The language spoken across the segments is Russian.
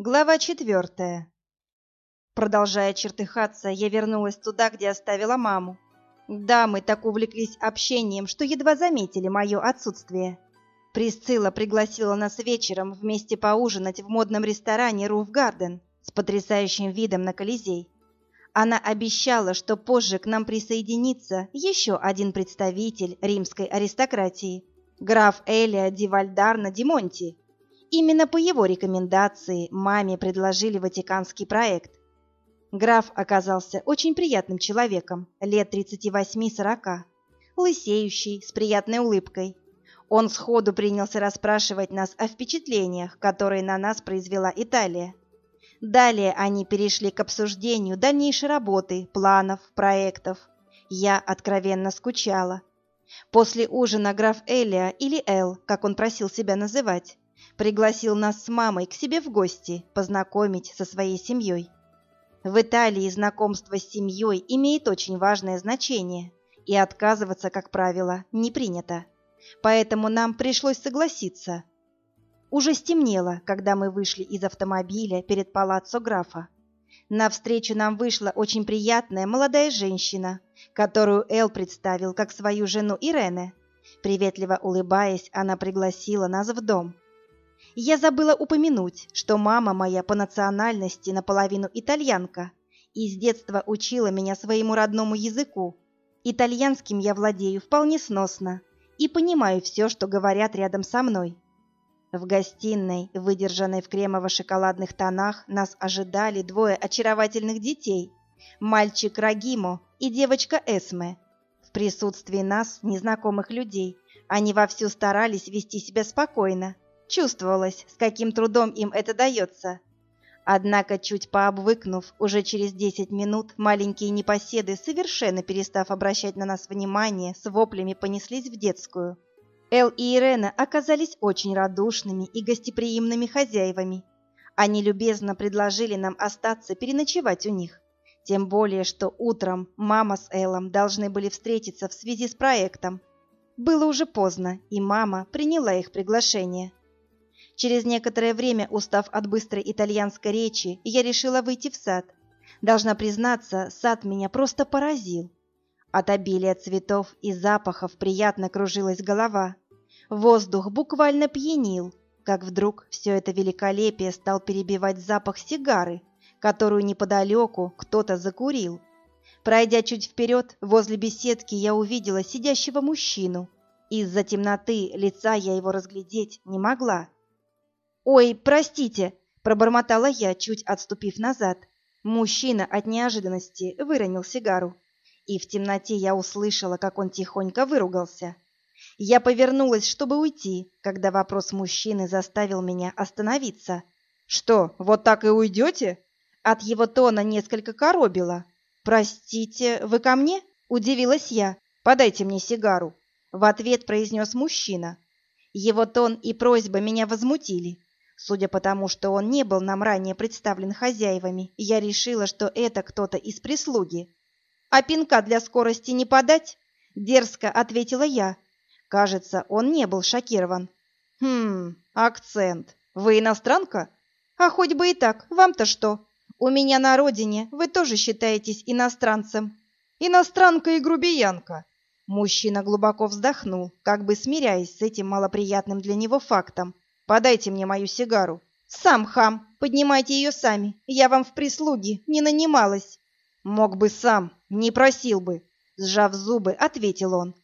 Глава четвертая. Продолжая чертыхаться, я вернулась туда, где оставила маму. Да, мы так увлеклись общением, что едва заметили мое отсутствие. Присцилла пригласила нас вечером вместе поужинать в модном ресторане Руф Гарден с потрясающим видом на Колизей. Она обещала, что позже к нам присоединится еще один представитель римской аристократии, граф Элия Ди Вальдарна Ди Монти, Именно по его рекомендации маме предложили ватиканский проект. Граф оказался очень приятным человеком, лет 38-40, лысеющий, с приятной улыбкой. Он сходу принялся расспрашивать нас о впечатлениях, которые на нас произвела Италия. Далее они перешли к обсуждению дальнейшей работы, планов, проектов. Я откровенно скучала. После ужина граф Элия или Эл, как он просил себя называть, пригласил нас с мамой к себе в гости, познакомить со своей семьей. В Италии знакомство с семьей имеет очень важное значение, и отказываться, как правило, не принято. Поэтому нам пришлось согласиться. Уже стемнело, когда мы вышли из автомобиля перед палаццо графа. Навстречу нам вышла очень приятная молодая женщина, которую Эл представил как свою жену Ирене. Приветливо улыбаясь, она пригласила нас в дом. Я забыла упомянуть, что мама моя по национальности наполовину итальянка и с детства учила меня своему родному языку. Итальянским я владею вполне сносно и понимаю все, что говорят рядом со мной. В гостиной, выдержанной в кремово-шоколадных тонах, нас ожидали двое очаровательных детей – мальчик Рагимо и девочка Эсме. В присутствии нас, незнакомых людей, они вовсю старались вести себя спокойно – Чувствовалось, с каким трудом им это дается. Однако, чуть пообвыкнув, уже через десять минут маленькие непоседы, совершенно перестав обращать на нас внимание, с воплями понеслись в детскую. Эл и Ирена оказались очень радушными и гостеприимными хозяевами. Они любезно предложили нам остаться переночевать у них. Тем более, что утром мама с Элом должны были встретиться в связи с проектом. Было уже поздно, и мама приняла их приглашение. Через некоторое время, устав от быстрой итальянской речи, я решила выйти в сад. Должна признаться, сад меня просто поразил. От обилия цветов и запахов приятно кружилась голова. Воздух буквально пьянил, как вдруг все это великолепие стал перебивать запах сигары, которую неподалеку кто-то закурил. Пройдя чуть вперед, возле беседки я увидела сидящего мужчину. Из-за темноты лица я его разглядеть не могла. «Ой, простите!» – пробормотала я, чуть отступив назад. Мужчина от неожиданности выронил сигару. И в темноте я услышала, как он тихонько выругался. Я повернулась, чтобы уйти, когда вопрос мужчины заставил меня остановиться. «Что, вот так и уйдете?» От его тона несколько коробило. «Простите, вы ко мне?» – удивилась я. «Подайте мне сигару», – в ответ произнес мужчина. Его тон и просьба меня возмутили. Судя по тому, что он не был нам ранее представлен хозяевами, я решила, что это кто-то из прислуги. «А пинка для скорости не подать?» — дерзко ответила я. Кажется, он не был шокирован. «Хм, акцент. Вы иностранка? А хоть бы и так, вам-то что? У меня на родине вы тоже считаетесь иностранцем. Иностранка и грубиянка». Мужчина глубоко вздохнул, как бы смиряясь с этим малоприятным для него фактом. Подайте мне мою сигару. Сам хам, поднимайте ее сами. Я вам в прислуги не нанималась. Мог бы сам, не просил бы. Сжав зубы, ответил он.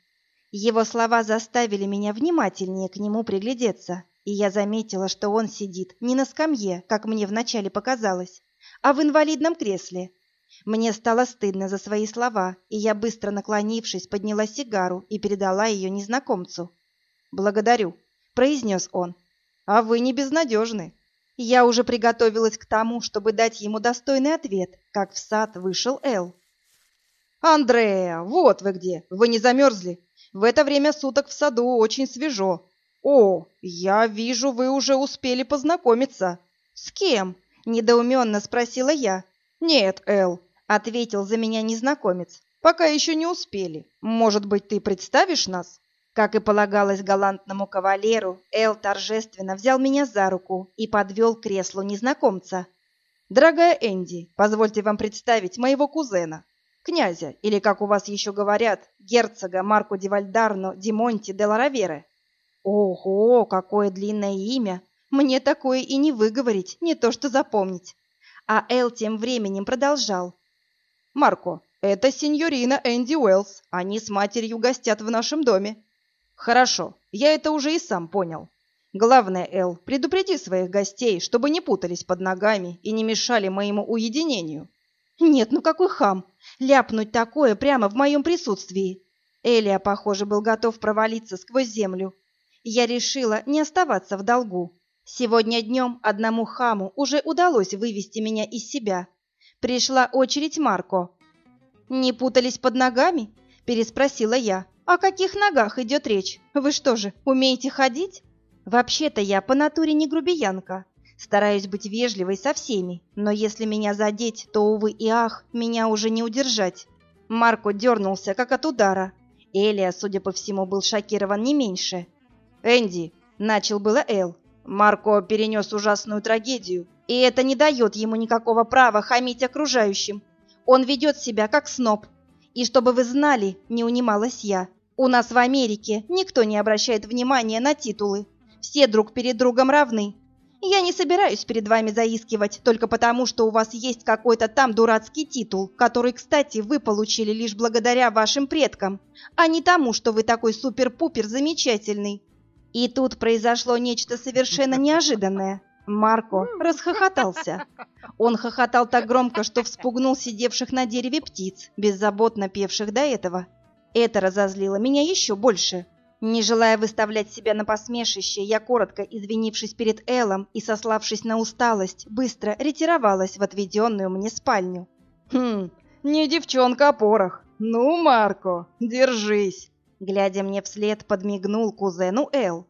Его слова заставили меня внимательнее к нему приглядеться, и я заметила, что он сидит не на скамье, как мне вначале показалось, а в инвалидном кресле. Мне стало стыдно за свои слова, и я, быстро наклонившись, подняла сигару и передала ее незнакомцу. «Благодарю», — произнес он, а вы не безнадежны. Я уже приготовилась к тому, чтобы дать ему достойный ответ, как в сад вышел Эл. «Андреа, вот вы где! Вы не замерзли? В это время суток в саду очень свежо. О, я вижу, вы уже успели познакомиться. С кем?» — недоуменно спросила я. «Нет, Эл», — ответил за меня незнакомец. «Пока еще не успели. Может быть, ты представишь нас?» Как и полагалось галантному кавалеру, Эл торжественно взял меня за руку и подвел к креслу незнакомца. «Дорогая Энди, позвольте вам представить моего кузена, князя, или, как у вас еще говорят, герцога Марко ди Вальдарно ди Монти де Ларавере». «Ого, какое длинное имя! Мне такое и не выговорить, не то что запомнить». А Эл тем временем продолжал. «Марко, это сеньорина Энди Уэллс. Они с матерью гостят в нашем доме. Хорошо, я это уже и сам понял. Главное, Эл, предупреди своих гостей, чтобы не путались под ногами и не мешали моему уединению. Нет, ну какой хам! Ляпнуть такое прямо в моем присутствии. Элия, похоже, был готов провалиться сквозь землю. Я решила не оставаться в долгу. Сегодня днем одному хаму уже удалось вывести меня из себя. Пришла очередь Марко. «Не путались под ногами?» – переспросила я. О каких ногах идет речь? Вы что же, умеете ходить? Вообще-то я по натуре не грубиянка. Стараюсь быть вежливой со всеми, но если меня задеть, то, увы и ах, меня уже не удержать. Марко дернулся, как от удара. Элия, судя по всему, был шокирован не меньше. «Энди», — начал было Эл, — «Марко перенес ужасную трагедию, и это не дает ему никакого права хамить окружающим. Он ведет себя как сноб. И чтобы вы знали, не унималась я, у нас в Америке никто не обращает внимания на титулы. Все друг перед другом равны. Я не собираюсь перед вами заискивать только потому, что у вас есть какой-то там дурацкий титул, который, кстати, вы получили лишь благодаря вашим предкам, а не тому, что вы такой супер-пупер замечательный. И тут произошло нечто совершенно неожиданное. Марко расхохотался. Он хохотал так громко, что вспугнул сидевших на дереве птиц, беззаботно певших до этого. Это разозлило меня еще больше. Не желая выставлять себя на посмешище, я, коротко извинившись перед Эллом и сославшись на усталость, быстро ретировалась в отведенную мне спальню. «Хм, не девчонка, а порох. Ну, Марко, держись!» Глядя мне вслед, подмигнул кузену Эл.